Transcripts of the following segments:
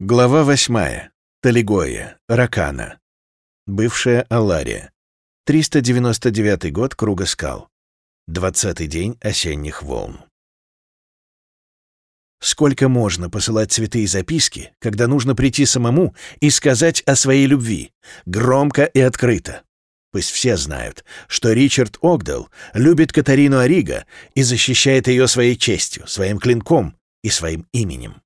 Глава восьмая. Талигоя. Ракана. Бывшая Алария. 399 год Круга скал. Двадцатый день осенних волн. Сколько можно посылать цветы и записки, когда нужно прийти самому и сказать о своей любви, громко и открыто? Пусть все знают, что Ричард Огдал любит Катарину Ориго и защищает ее своей честью, своим клинком и своим именем.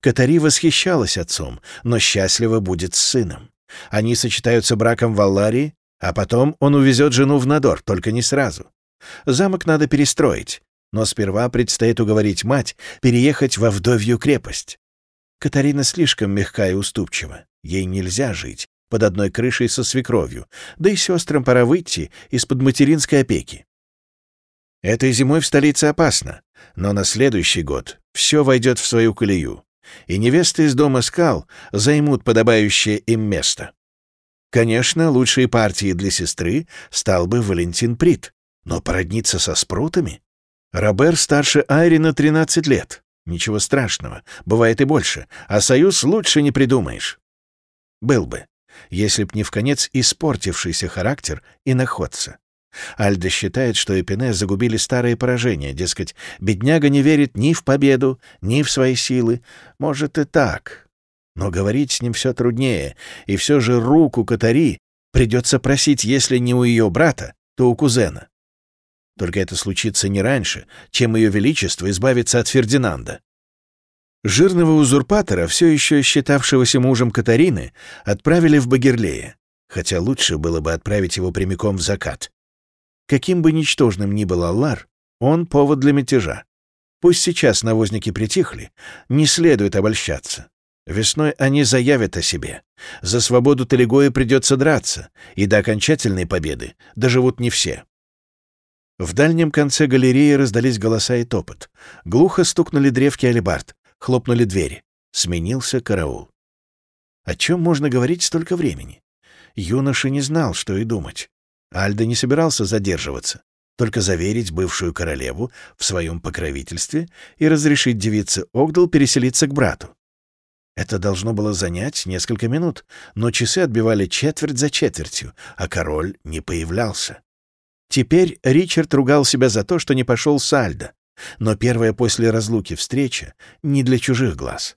Катари восхищалась отцом, но счастлива будет с сыном. Они сочетаются браком в Алларии, а потом он увезет жену в Надор, только не сразу. Замок надо перестроить, но сперва предстоит уговорить мать переехать во вдовью крепость. Катарина слишком мягка и уступчива. Ей нельзя жить под одной крышей со свекровью, да и сестрам пора выйти из-под материнской опеки. Этой зимой в столице опасно, но на следующий год все войдет в свою колею и невесты из дома скал займут подобающее им место. Конечно, лучшей партией для сестры стал бы Валентин Прит, но породниться со спрутами? Робер старше Айри на 13 лет. Ничего страшного, бывает и больше, а союз лучше не придумаешь. Был бы, если б не в конец испортившийся характер и находца. Альда считает, что Эпине загубили старые поражения, дескать, бедняга не верит ни в победу, ни в свои силы. Может и так. Но говорить с ним все труднее, и все же руку Катари придется просить, если не у ее брата, то у кузена. Только это случится не раньше, чем ее величество избавится от Фердинанда. Жирного узурпатора, все еще считавшегося мужем Катарины, отправили в Багерлее, хотя лучше было бы отправить его прямиком в закат. Каким бы ничтожным ни был Аллар, он повод для мятежа. Пусть сейчас навозники притихли, не следует обольщаться. Весной они заявят о себе. За свободу Талигоя придется драться, и до окончательной победы доживут не все. В дальнем конце галереи раздались голоса и топот. Глухо стукнули древки алибард, хлопнули двери. Сменился караул. О чем можно говорить столько времени? Юноша не знал, что и думать. Альда не собирался задерживаться, только заверить бывшую королеву в своем покровительстве и разрешить девице Огдал переселиться к брату. Это должно было занять несколько минут, но часы отбивали четверть за четвертью, а король не появлялся. Теперь Ричард ругал себя за то, что не пошел с Альдо, но первая после разлуки встреча не для чужих глаз.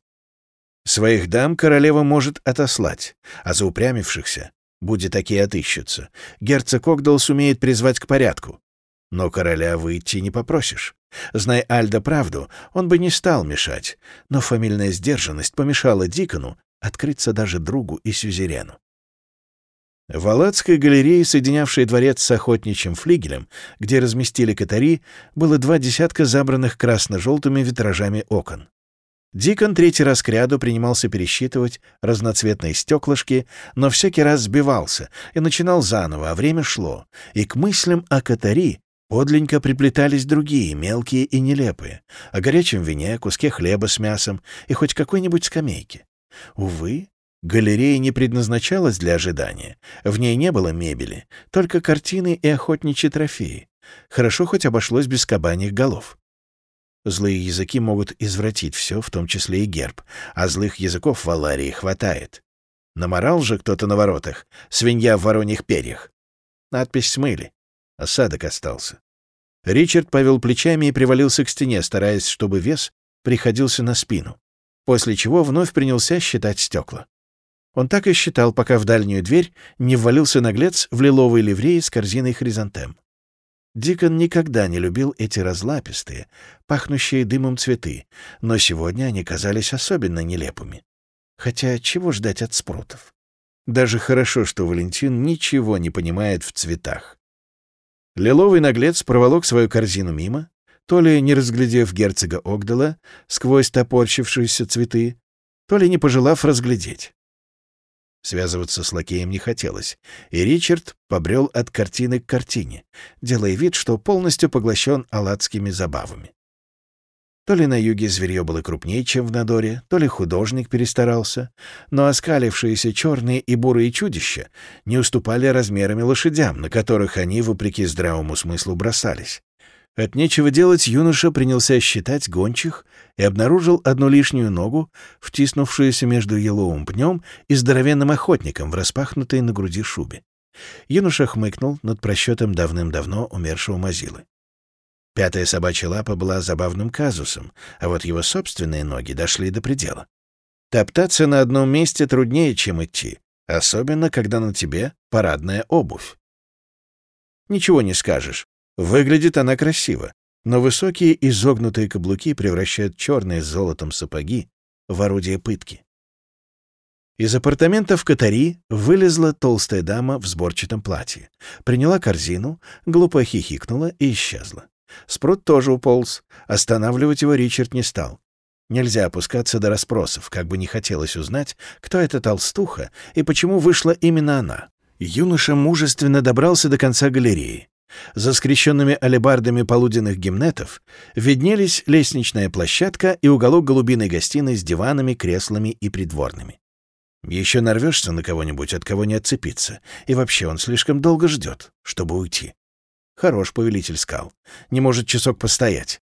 Своих дам королева может отослать, а заупрямившихся Будь такие отыщутся. Герцог Огдал сумеет призвать к порядку. Но короля выйти не попросишь. Зная Альда правду, он бы не стал мешать, но фамильная сдержанность помешала Дикону открыться даже другу и сюзерену. В Алладской галерее, соединявшей дворец с охотничьим флигелем, где разместили катари, было два десятка забранных красно-желтыми витражами окон. Дикон третий раз кряду принимался пересчитывать разноцветные стеклышки, но всякий раз сбивался и начинал заново, а время шло, и к мыслям о Катари подленько приплетались другие, мелкие и нелепые, о горячем вине, куске хлеба с мясом и хоть какой-нибудь скамейке. Увы, галерея не предназначалась для ожидания, в ней не было мебели, только картины и охотничьи трофеи. Хорошо хоть обошлось без кабаньих голов. Злые языки могут извратить все, в том числе и герб, а злых языков в Аларии хватает. Наморал же кто-то на воротах, свинья в вороньих перьях. Надпись смыли. Осадок остался. Ричард повел плечами и привалился к стене, стараясь, чтобы вес приходился на спину, после чего вновь принялся считать стекла. Он так и считал, пока в дальнюю дверь не ввалился наглец в лиловой ливреи с корзиной хризантем. Дикон никогда не любил эти разлапистые, пахнущие дымом цветы, но сегодня они казались особенно нелепыми. Хотя чего ждать от спрутов? Даже хорошо, что Валентин ничего не понимает в цветах. Лиловый наглец проволок свою корзину мимо, то ли не разглядев герцога Огдала сквозь топорщившиеся цветы, то ли не пожелав разглядеть. Связываться с лакеем не хотелось, и Ричард побрел от картины к картине, делая вид, что полностью поглощен аладскими забавами. То ли на юге зверье было крупнее, чем в Надоре, то ли художник перестарался, но оскалившиеся черные и бурые чудища не уступали размерами лошадям, на которых они, вопреки здравому смыслу, бросались. От нечего делать юноша принялся считать гончих и обнаружил одну лишнюю ногу, втиснувшуюся между еловым пнем и здоровенным охотником в распахнутой на груди шубе. Юноша хмыкнул над просчетом давным-давно умершего Мазилы. Пятая собачья лапа была забавным казусом, а вот его собственные ноги дошли до предела. Топтаться на одном месте труднее, чем идти, особенно когда на тебе парадная обувь. Ничего не скажешь. Выглядит она красиво, но высокие изогнутые каблуки превращают черные с золотом сапоги в орудие пытки. Из апартаментов Катари вылезла толстая дама в сборчатом платье, приняла корзину, глупо хихикнула и исчезла. Спрут тоже уполз, останавливать его Ричард не стал. Нельзя опускаться до расспросов, как бы не хотелось узнать, кто эта толстуха и почему вышла именно она. Юноша мужественно добрался до конца галереи. За скрещенными алебардами полуденных гимнетов виднелись лестничная площадка и уголок голубиной гостиной с диванами, креслами и придворными. Еще нарвешься на кого-нибудь, от кого не отцепиться, и вообще он слишком долго ждет, чтобы уйти. Хорош повелитель скал, не может часок постоять.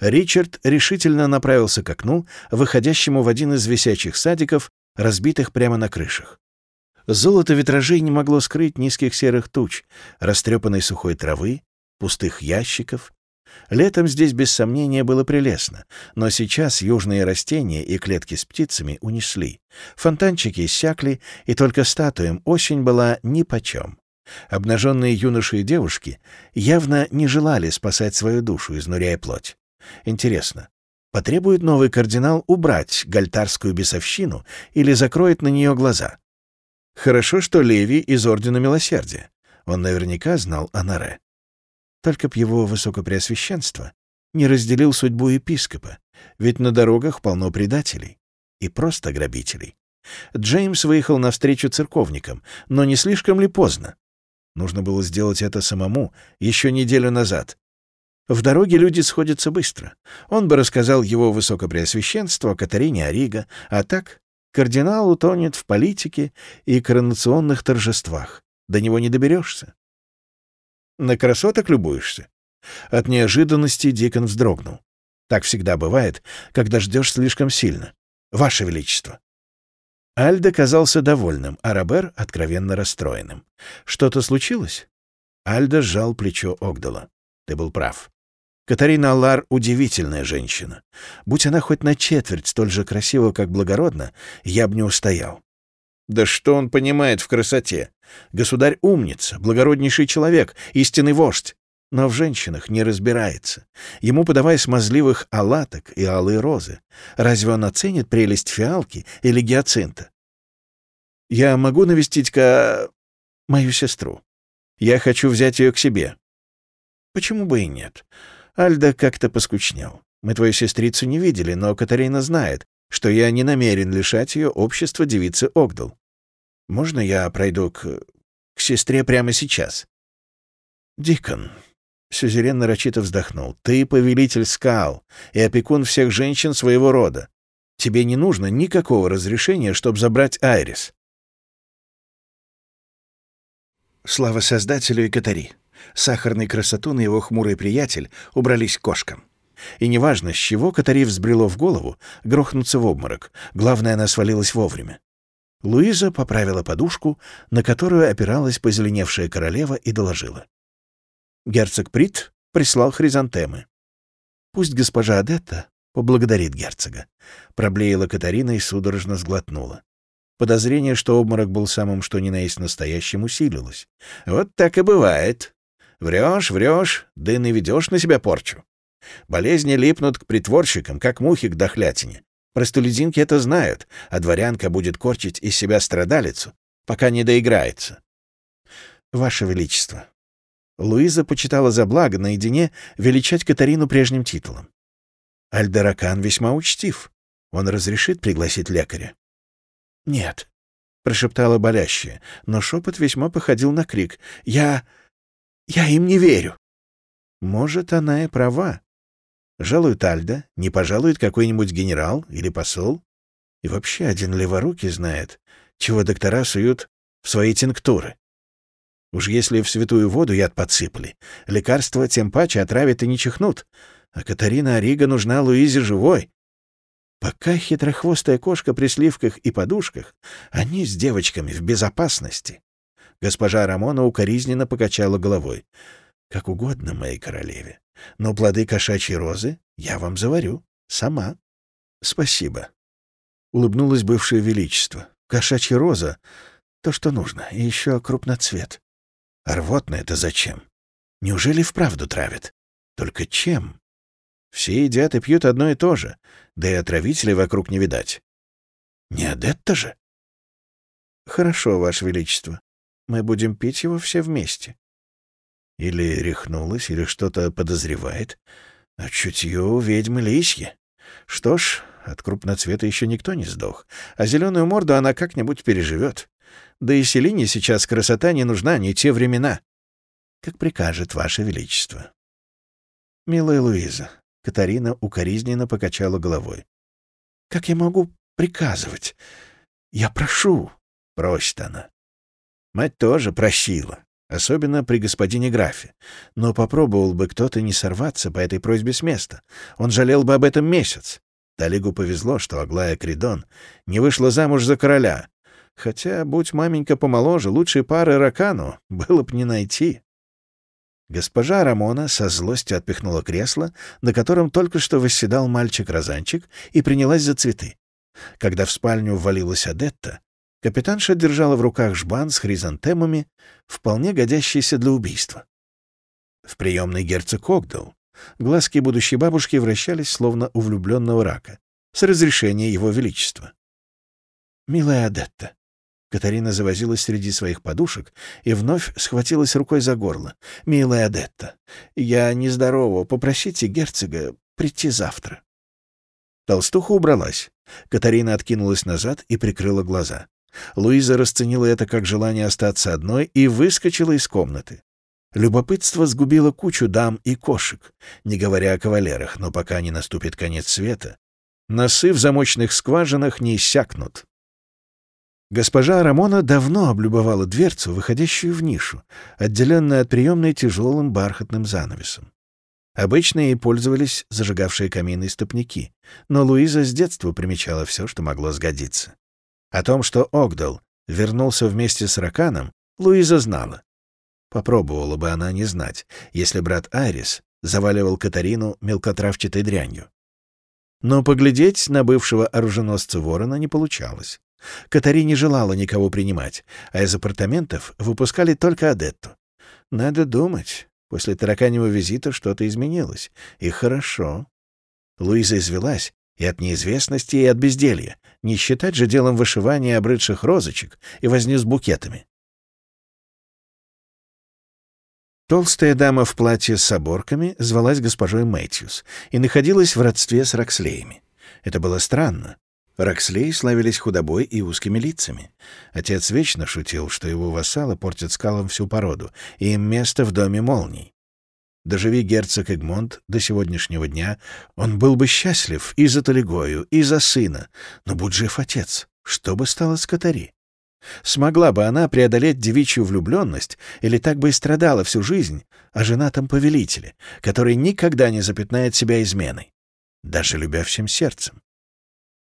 Ричард решительно направился к окну, выходящему в один из висячих садиков, разбитых прямо на крышах. Золото витражей не могло скрыть низких серых туч, растрепанной сухой травы, пустых ящиков. Летом здесь, без сомнения, было прелестно, но сейчас южные растения и клетки с птицами унесли. Фонтанчики иссякли, и только статуям осень была нипочем. Обнаженные юноши и девушки явно не желали спасать свою душу, изнуряя плоть. Интересно, потребует новый кардинал убрать гальтарскую бесовщину или закроет на нее глаза? Хорошо, что Леви из Ордена Милосердия. Он наверняка знал о Наре. Только б его высокопреосвященство не разделил судьбу епископа, ведь на дорогах полно предателей и просто грабителей. Джеймс выехал навстречу церковникам, но не слишком ли поздно? Нужно было сделать это самому еще неделю назад. В дороге люди сходятся быстро. Он бы рассказал его высокопреосвященство о Катарине Ориго, а так Кардинал утонет в политике и коронационных торжествах. До него не доберешься. На красоток любуешься? От неожиданности Дикон вздрогнул. Так всегда бывает, когда ждешь слишком сильно. Ваше Величество. Альда казался довольным, а Робер — откровенно расстроенным. «Что-то случилось?» Альда сжал плечо Огдала. «Ты был прав. Катарина Аллар — удивительная женщина. Будь она хоть на четверть столь же красива, как благородна, я бы не устоял. Да что он понимает в красоте? Государь умница, благороднейший человек, истинный вождь. Но в женщинах не разбирается. Ему подавай смазливых алаток и алые розы. Разве он оценит прелесть фиалки или гиацинта? Я могу навестить-ка мою сестру. Я хочу взять ее к себе. Почему бы и нет? Альда как-то поскучнел. Мы твою сестрицу не видели, но Катарина знает, что я не намерен лишать ее общества девицы Огдал. Можно я пройду к... к сестре прямо сейчас?» «Дикон», — Сюзерен нарочито вздохнул, — «ты повелитель скал и опекун всех женщин своего рода. Тебе не нужно никакого разрешения, чтобы забрать Айрис». Слава Создателю и Катари. Сахарный красотун и его хмурый приятель убрались к кошкам. И неважно, с чего Катари взбрело в голову, грохнуться в обморок. Главное, она свалилась вовремя. Луиза поправила подушку, на которую опиралась позеленевшая королева, и доложила. Герцог Прит прислал хризантемы. «Пусть госпожа Адетта поблагодарит герцога», — проблеяла Катарина и судорожно сглотнула. Подозрение, что обморок был самым что ни на есть настоящим, усилилось. «Вот так и бывает», Врешь, врешь, да и наведешь на себя порчу. Болезни липнут к притворщикам, как мухи к дохлятине. Простолюдинки это знают, а дворянка будет корчить из себя страдалицу, пока не доиграется. Ваше Величество. Луиза почитала за благо наедине величать Катарину прежним титулом. Альдеракан весьма учтив. Он разрешит пригласить лекаря? Нет, — прошептала болящая, но шепот весьма походил на крик. «Я... Я им не верю. Может, она и права. Жалует Альда, не пожалует какой-нибудь генерал или посол. И вообще один леворукий знает, чего доктора суют в свои тинктуры. Уж если в святую воду яд подсыпали, лекарства тем паче отравят и не чихнут. А Катарина Орига нужна Луизе живой. Пока хитрохвостая кошка при сливках и подушках, они с девочками в безопасности. Госпожа Рамона укоризненно покачала головой. «Как угодно, моей королеве. Но плоды кошачьей розы я вам заварю. Сама». «Спасибо», — улыбнулось бывшее величество. «Кошачья роза — то, что нужно, и еще крупноцвет. А рвотно это зачем? Неужели вправду травят? Только чем?» Все едят и пьют одно и то же, да и отравителей вокруг не видать. Не Адетта же? Хорошо, Ваше Величество. Мы будем пить его все вместе. Или рехнулась, или что-то подозревает. А чутье у ведьмы лисье. Что ж, от крупноцвета еще никто не сдох, а зеленую морду она как-нибудь переживет. Да и Селине сейчас красота не нужна, не те времена. Как прикажет Ваше Величество. Милая Луиза, Катарина укоризненно покачала головой. «Как я могу приказывать? Я прошу!» — просит она. Мать тоже просила, особенно при господине графе. Но попробовал бы кто-то не сорваться по этой просьбе с места. Он жалел бы об этом месяц. Талигу повезло, что Аглая Кридон не вышла замуж за короля. Хотя, будь маменька помоложе, лучшей пары Ракану было б не найти. Госпожа Рамона со злостью отпихнула кресло, на котором только что восседал мальчик-розанчик, и принялась за цветы. Когда в спальню ввалилась Адетта, капитанша держала в руках жбан с хризантемами, вполне годящийся для убийства. В приемной герцог Огдал глазки будущей бабушки вращались, словно у влюбленного рака, с разрешения его величества. «Милая Адетта, Катарина завозилась среди своих подушек и вновь схватилась рукой за горло. «Милая Адетта, я нездорова. Попросите герцога прийти завтра». Толстуха убралась. Катарина откинулась назад и прикрыла глаза. Луиза расценила это как желание остаться одной и выскочила из комнаты. Любопытство сгубило кучу дам и кошек, не говоря о кавалерах, но пока не наступит конец света, носы в замочных скважинах не иссякнут. Госпожа Рамона давно облюбовала дверцу, выходящую в нишу, отделенную от приемной тяжелым бархатным занавесом. Обычно ей пользовались зажигавшие камины стопники, но Луиза с детства примечала все, что могло сгодиться. О том, что Огдал вернулся вместе с Раканом, Луиза знала. Попробовала бы она не знать, если брат Айрис заваливал Катарину мелкотравчатой дрянью. Но поглядеть на бывшего оруженосца Ворона не получалось. Катари не желала никого принимать, а из апартаментов выпускали только Адетту. Надо думать, после тараканьего визита что-то изменилось. И хорошо. Луиза извелась и от неизвестности, и от безделья. Не считать же делом вышивания обрыдших розочек и возни с букетами. Толстая дама в платье с оборками звалась госпожой Мэтьюс и находилась в родстве с Рокслеями. Это было странно. Рокслей славились худобой и узкими лицами. Отец вечно шутил, что его вассалы портят скалам всю породу, и им место в доме молний. Доживи герцог Эгмонт до сегодняшнего дня, он был бы счастлив и за Талигою, и за сына. Но будь жив отец, что бы стало с Катари? Смогла бы она преодолеть девичью влюбленность или так бы и страдала всю жизнь о женатом повелителе, который никогда не запятнает себя изменой, даже любя всем сердцем?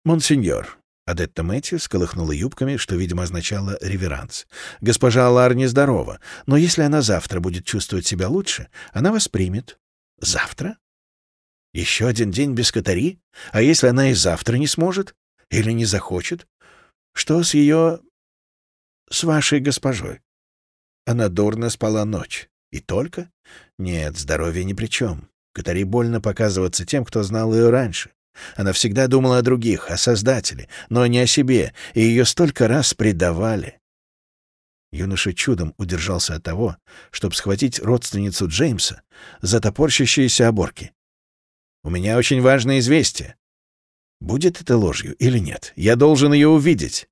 «Монсеньор», — Адетта Мэтью сколыхнула юбками, что, видимо, означало реверанс. «Госпожа Алар нездорова, но если она завтра будет чувствовать себя лучше, она вас примет». «Завтра? Еще один день без Катари? А если она и завтра не сможет? Или не захочет? Что с ее... с вашей госпожой?» Она дурно спала ночь. И только? Нет, здоровье ни при чем. Катари больно показываться тем, кто знал ее раньше. Она всегда думала о других, о Создателе, но не о себе, и ее столько раз предавали. Юноша чудом удержался от того, чтобы схватить родственницу Джеймса за топорщащиеся оборки. «У меня очень важное известие. Будет это ложью или нет? Я должен ее увидеть».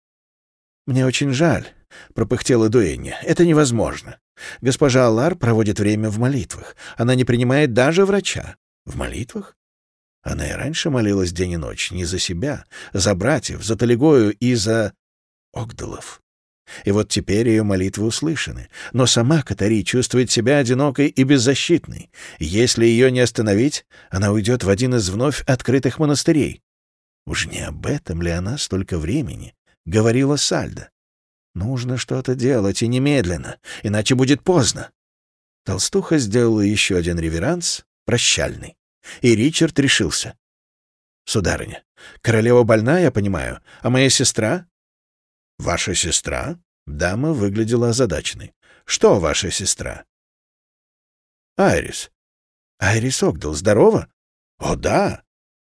«Мне очень жаль», — пропыхтела Дуэнни. «Это невозможно. Госпожа Аллар проводит время в молитвах. Она не принимает даже врача». «В молитвах? Она и раньше молилась день и ночь не за себя, за братьев, за Талигою и за Огдалов. и вот теперь ее молитвы услышаны. Но сама Катари чувствует себя одинокой и беззащитной. Если ее не остановить, она уйдет в один из вновь открытых монастырей. Уж не об этом ли она столько времени говорила Сальда? Нужно что-то делать, и немедленно, иначе будет поздно. Толстуха сделала еще один реверанс, прощальный, и Ричард решился. «Сударыня, королева больна, я понимаю, а моя сестра?» «Ваша сестра?» Дама выглядела озадаченной. «Что ваша сестра?» «Айрис». «Айрис Огдал, здорова?» «О, да!»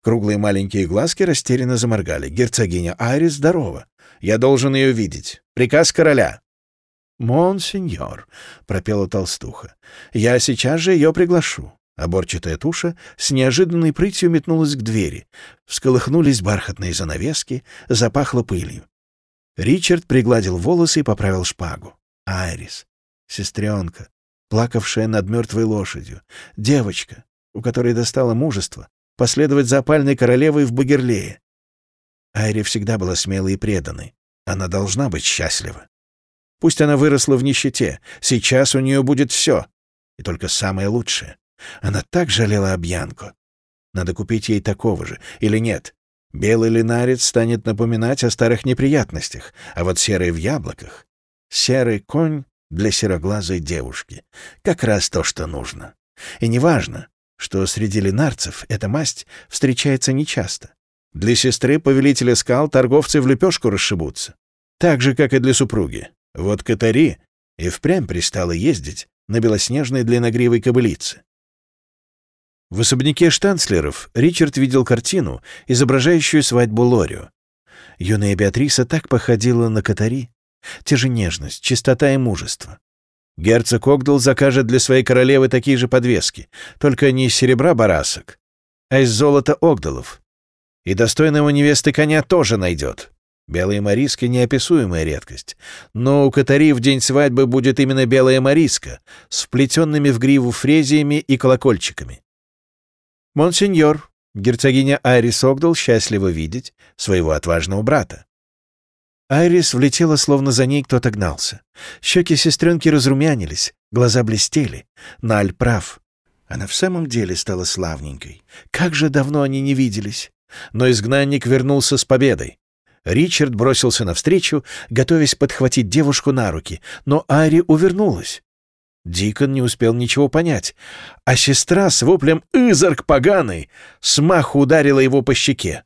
Круглые маленькие глазки растерянно заморгали. «Герцогиня Айрис здорова. Я должен ее видеть. Приказ короля». «Монсеньор», — пропела толстуха, — «я сейчас же ее приглашу». Оборчатая туша с неожиданной прытью метнулась к двери. Всколыхнулись бархатные занавески, запахло пылью. Ричард пригладил волосы и поправил шпагу. Айрис, сестренка, плакавшая над мертвой лошадью, девочка, у которой достало мужество последовать за опальной королевой в Багерлее. Айри всегда была смелой и преданной. Она должна быть счастлива. Пусть она выросла в нищете, сейчас у нее будет все, и только самое лучшее. Она так жалела Обьянку. Надо купить ей такого же, или нет? Белый линарец станет напоминать о старых неприятностях, а вот серый в яблоках — серый конь для сероглазой девушки. Как раз то, что нужно. И неважно, что среди линарцев эта масть встречается нечасто. Для сестры повелителя скал торговцы в лепешку расшибутся. Так же, как и для супруги. Вот Катари и впрямь пристала ездить на белоснежной длинногривой кобылице. В особняке штанцлеров Ричард видел картину, изображающую свадьбу Лорио. Юная Беатриса так походила на Катари. Те же нежность, чистота и мужество. Герцог Огдал закажет для своей королевы такие же подвески, только не из серебра барасок, а из золота Огдалов. И достойного невесты коня тоже найдет. Белые мариски — неописуемая редкость. Но у Катари в день свадьбы будет именно белая мариска с вплетенными в гриву фрезиями и колокольчиками. «Монсеньор, герцогиня Айрис Огдал счастлива видеть своего отважного брата». Айрис влетела, словно за ней кто-то гнался. Щеки сестренки разрумянились, глаза блестели. Наль прав. Она в самом деле стала славненькой. Как же давно они не виделись. Но изгнанник вернулся с победой. Ричард бросился навстречу, готовясь подхватить девушку на руки, но Айри увернулась. Дикон не успел ничего понять, а сестра с воплем «Изарк поганый!» смаху ударила его по щеке.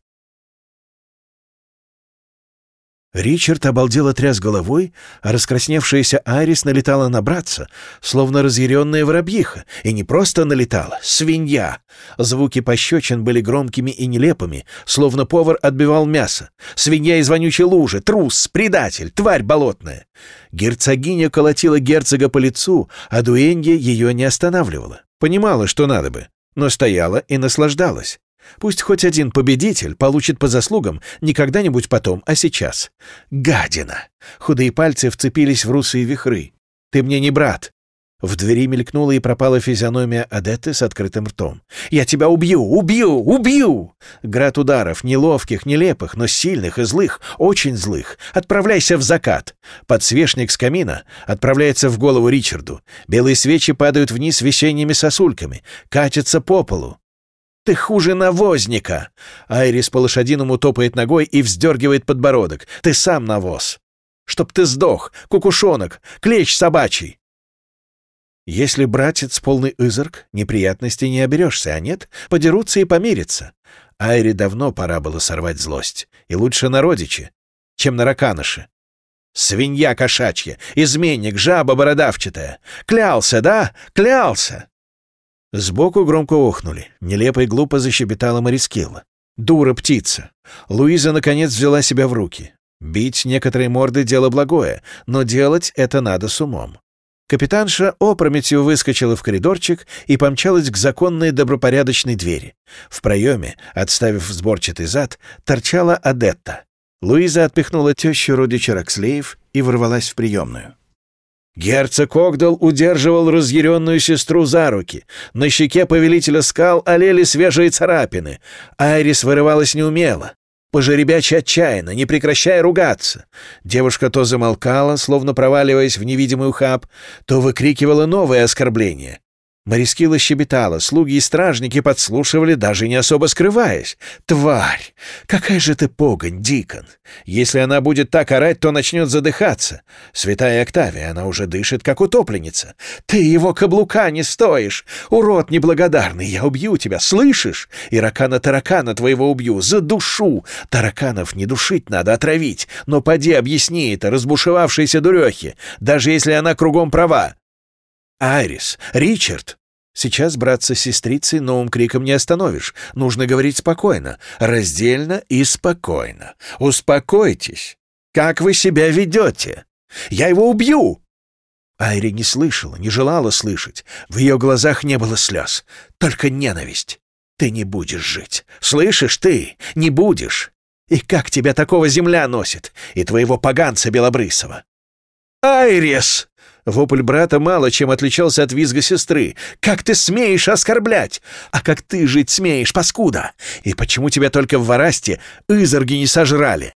Ричард обалдело тряс головой, а раскрасневшаяся Айрис налетала на братца, словно разъяренная воробьиха, и не просто налетала, свинья. Звуки пощечин были громкими и нелепыми, словно повар отбивал мясо. Свинья из вонючей лужи, трус, предатель, тварь болотная. Герцогиня колотила герцога по лицу, а дуэнья ее не останавливала. Понимала, что надо бы, но стояла и наслаждалась. Пусть хоть один победитель получит по заслугам не когда-нибудь потом, а сейчас. Гадина! Худые пальцы вцепились в русые вихры. Ты мне не брат. В двери мелькнула и пропала физиономия Адетты с открытым ртом. «Я тебя убью! Убью! Убью!» Град ударов, неловких, нелепых, но сильных и злых, очень злых. «Отправляйся в закат!» Подсвечник с камина отправляется в голову Ричарду. Белые свечи падают вниз весенними сосульками, катятся по полу. Ты хуже навозника!» Айрис по-лошадиному топает ногой и вздергивает подбородок. «Ты сам навоз! Чтоб ты сдох, кукушонок, клещ собачий!» Если братец полный изырк, неприятностей не оберешься, а нет, подерутся и помирятся. Айре давно пора было сорвать злость. И лучше на родичи, чем на раканыши. Свинья кошачья, изменник, жаба бородавчатая. Клялся, да? Клялся! Сбоку громко охнули. Нелепо и глупо защебетала Марискелла. «Дура птица!» Луиза, наконец, взяла себя в руки. Бить некоторые морды — дело благое, но делать это надо с умом. Капитанша опрометью выскочила в коридорчик и помчалась к законной добропорядочной двери. В проеме, отставив сборчатый зад, торчала Адетта. Луиза отпихнула тещу родича Рокслеев и ворвалась в приемную. Герцог Огдал удерживал разъяренную сестру за руки. На щеке повелителя скал олели свежие царапины. Айрис вырывалась неумело. пожеребяче отчаянно, не прекращая ругаться. Девушка то замолкала, словно проваливаясь в невидимый ухаб, то выкрикивала новое оскорбление. Марискила щебетала, слуги и стражники подслушивали, даже не особо скрываясь. «Тварь! Какая же ты погонь, Дикон! Если она будет так орать, то начнет задыхаться. Святая Октавия, она уже дышит, как утопленница. Ты его каблука не стоишь! Урод неблагодарный, я убью тебя, слышишь? Иракана-таракана твоего убью, за душу! Тараканов не душить надо, отравить. Но поди объясни это разбушевавшейся дурехе, даже если она кругом права. «Айрис! Ричард!» Сейчас браться с сестрицей новым криком не остановишь. Нужно говорить спокойно, раздельно и спокойно. Успокойтесь. Как вы себя ведете? Я его убью!» Айри не слышала, не желала слышать. В ее глазах не было слез, только ненависть. «Ты не будешь жить. Слышишь ты? Не будешь. И как тебя такого земля носит? И твоего поганца Белобрысова?» «Айрис!» Вопль брата мало чем отличался от визга сестры. «Как ты смеешь оскорблять? А как ты жить смеешь, паскуда? И почему тебя только в Варасте изорги не сожрали?»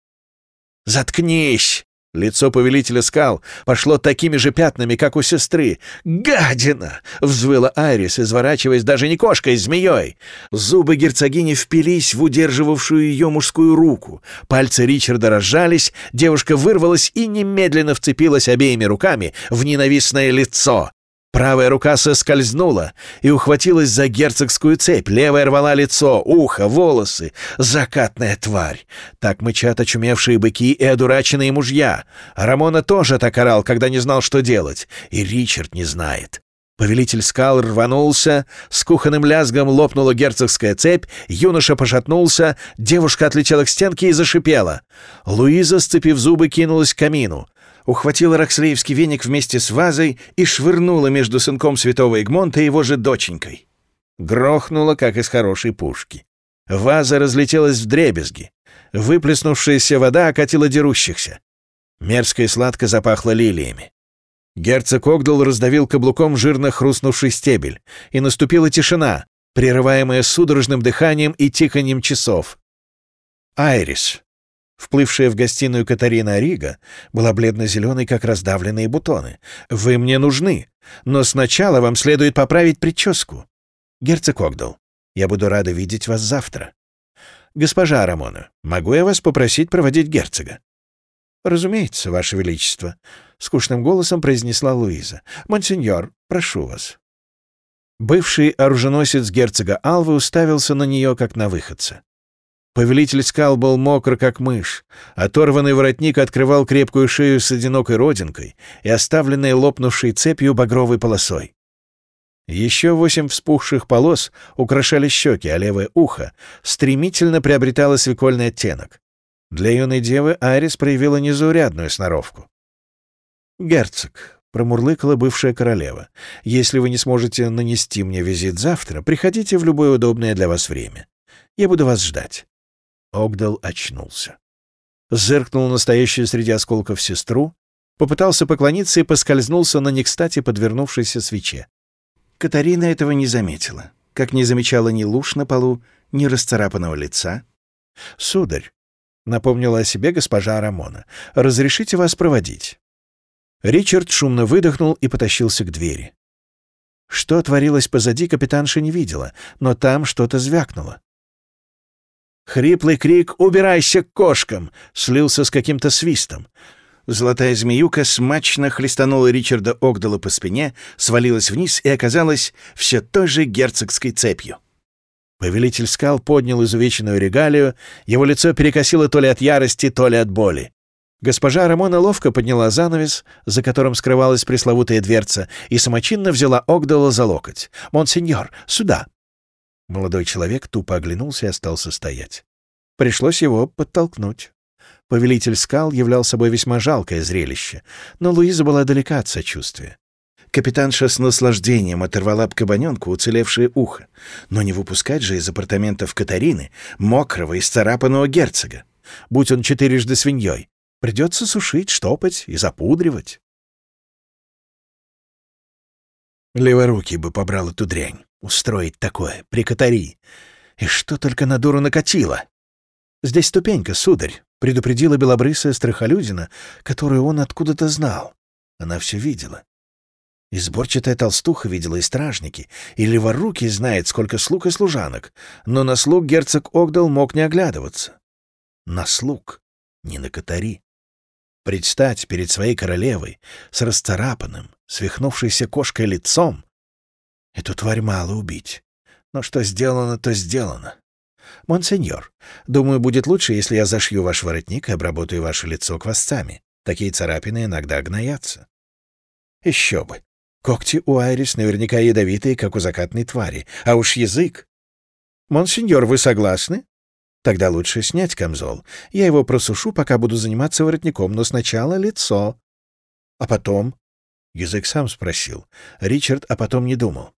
«Заткнись!» Лицо повелителя скал пошло такими же пятнами, как у сестры. «Гадина!» — взвыла Айрис, изворачиваясь даже не кошкой, а змеей. Зубы герцогини впились в удерживавшую ее мужскую руку. Пальцы Ричарда разжались, девушка вырвалась и немедленно вцепилась обеими руками в ненавистное лицо. Правая рука соскользнула и ухватилась за герцогскую цепь, левая рвала лицо, ухо, волосы. Закатная тварь! Так мычат очумевшие быки и одураченные мужья. Рамона тоже так орал, когда не знал, что делать. И Ричард не знает. Повелитель скал рванулся, с кухонным лязгом лопнула герцогская цепь, юноша пошатнулся, девушка отлетела к стенке и зашипела. Луиза, сцепив зубы, кинулась к камину ухватила рокслеевский веник вместе с вазой и швырнула между сынком святого Эгмонта и его же доченькой. Грохнула, как из хорошей пушки. Ваза разлетелась в дребезги. Выплеснувшаяся вода окатила дерущихся. Мерзко и сладко запахло лилиями. Герцог Огдал раздавил каблуком жирно хрустнувший стебель, и наступила тишина, прерываемая судорожным дыханием и тиканьем часов. Айрис, Вплывшая в гостиную Катарина Рига была бледно-зеленой, как раздавленные бутоны. «Вы мне нужны, но сначала вам следует поправить прическу. Герцог Огдал, я буду рада видеть вас завтра. Госпожа Рамона, могу я вас попросить проводить герцога?» «Разумеется, Ваше Величество», — скучным голосом произнесла Луиза. «Монсеньор, прошу вас». Бывший оруженосец герцога Алвы уставился на нее, как на выходца. Повелитель скал был мокр, как мышь. Оторванный воротник открывал крепкую шею с одинокой родинкой и оставленной лопнувшей цепью багровой полосой. Еще восемь вспухших полос украшали щеки, а левое ухо стремительно приобретало свекольный оттенок. Для юной девы Айрис проявила незаурядную сноровку. «Герцог», — промурлыкала бывшая королева, — «если вы не сможете нанести мне визит завтра, приходите в любое удобное для вас время. Я буду вас ждать. Огдал очнулся. Зыркнул настоящую среди осколков сестру, попытался поклониться и поскользнулся на некстати подвернувшейся свече. Катарина этого не заметила, как не замечала ни луж на полу, ни расцарапанного лица. «Сударь», — напомнила о себе госпожа Рамона, — «разрешите вас проводить». Ричард шумно выдохнул и потащился к двери. Что творилось позади, капитанша не видела, но там что-то звякнуло. Хриплый крик «Убирайся к кошкам!» слился с каким-то свистом. Золотая змеюка смачно хлестанула Ричарда Огдала по спине, свалилась вниз и оказалась все той же герцогской цепью. Повелитель скал поднял изувеченную регалию, его лицо перекосило то ли от ярости, то ли от боли. Госпожа Рамона ловко подняла занавес, за которым скрывалась пресловутая дверца, и самочинно взяла Огдала за локоть. «Монсеньор, сюда!» Молодой человек тупо оглянулся и остался стоять. Пришлось его подтолкнуть. Повелитель скал являл собой весьма жалкое зрелище, но Луиза была далека от сочувствия. Капитанша с наслаждением оторвала об кабаненку уцелевшее ухо, но не выпускать же из апартаментов Катарины мокрого и сцарапанного герцога. Будь он четырежды свиньей, придется сушить, штопать и запудривать. Леворукий бы побрал эту дрянь. Устроить такое, при Катари. И что только на дуру накатило. «Здесь ступенька, сударь», — предупредила белобрысая страхолюдина, которую он откуда-то знал. Она все видела. Изборчатая толстуха видела и стражники, и леворукий знает, сколько слуг и служанок, но на слуг герцог Огдал мог не оглядываться. На слуг, не на катари. Предстать перед своей королевой с расцарапанным, свихнувшейся кошкой лицом — эту тварь мало убить. Но что сделано, то сделано. «Монсеньор, думаю, будет лучше, если я зашью ваш воротник и обработаю ваше лицо квасцами. Такие царапины иногда гноятся». «Еще бы! Когти у Айрис наверняка ядовитые, как у закатной твари. А уж язык!» «Монсеньор, вы согласны?» «Тогда лучше снять камзол. Я его просушу, пока буду заниматься воротником, но сначала лицо. А потом...» Язык сам спросил. Ричард а потом не думал.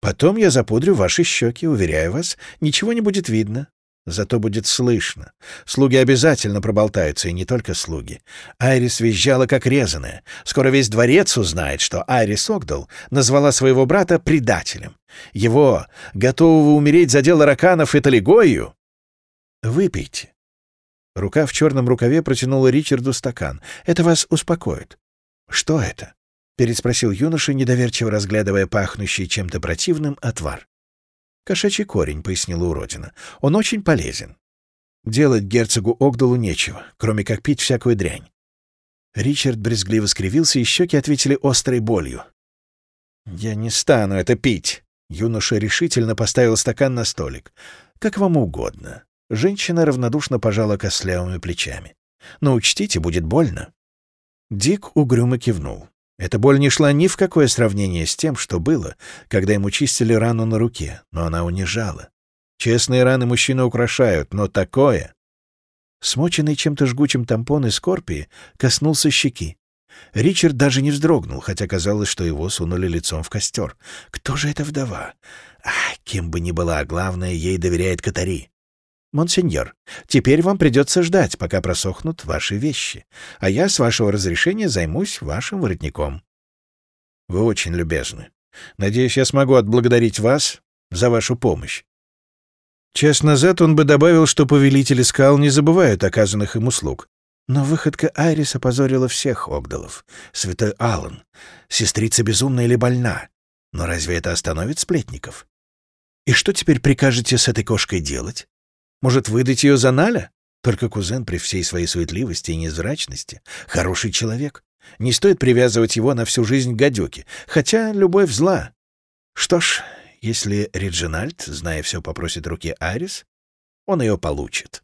Потом я запудрю ваши щеки, уверяю вас, ничего не будет видно. Зато будет слышно. Слуги обязательно проболтаются, и не только слуги. Айрис визжала, как резаная. Скоро весь дворец узнает, что Айрис Огдал назвала своего брата предателем. Его, готового умереть за дело раканов и талигою. Выпейте. Рука в черном рукаве протянула Ричарду стакан. Это вас успокоит. Что это? — переспросил юноша, недоверчиво разглядывая пахнущий чем-то противным отвар. «Кошачий корень», — пояснила уродина. «Он очень полезен. Делать герцогу Огдалу нечего, кроме как пить всякую дрянь». Ричард брезгливо скривился, и щеки ответили острой болью. «Я не стану это пить!» Юноша решительно поставил стакан на столик. «Как вам угодно». Женщина равнодушно пожала костлявыми плечами. «Но учтите, будет больно». Дик угрюмо кивнул. Эта боль не шла ни в какое сравнение с тем, что было, когда ему чистили рану на руке, но она унижала. Честные раны мужчины украшают, но такое... Смоченный чем-то жгучим тампон из скорпии коснулся щеки. Ричард даже не вздрогнул, хотя казалось, что его сунули лицом в костер. Кто же эта вдова? А, кем бы ни была, главное, ей доверяет Катари. «Монсеньор, теперь вам придется ждать, пока просохнут ваши вещи, а я, с вашего разрешения, займусь вашим воротником». «Вы очень любезны. Надеюсь, я смогу отблагодарить вас за вашу помощь». Час назад он бы добавил, что повелители скал не забывают оказанных им услуг. Но выходка Айрис опозорила всех Огдалов. Святой Аллан, сестрица безумна или больна. Но разве это остановит сплетников? И что теперь прикажете с этой кошкой делать? Может, выдать ее за Наля? Только кузен при всей своей суетливости и незрачности — хороший человек. Не стоит привязывать его на всю жизнь к гадюке, хотя любовь зла. Что ж, если Реджинальд, зная все, попросит руки Арис, он ее получит.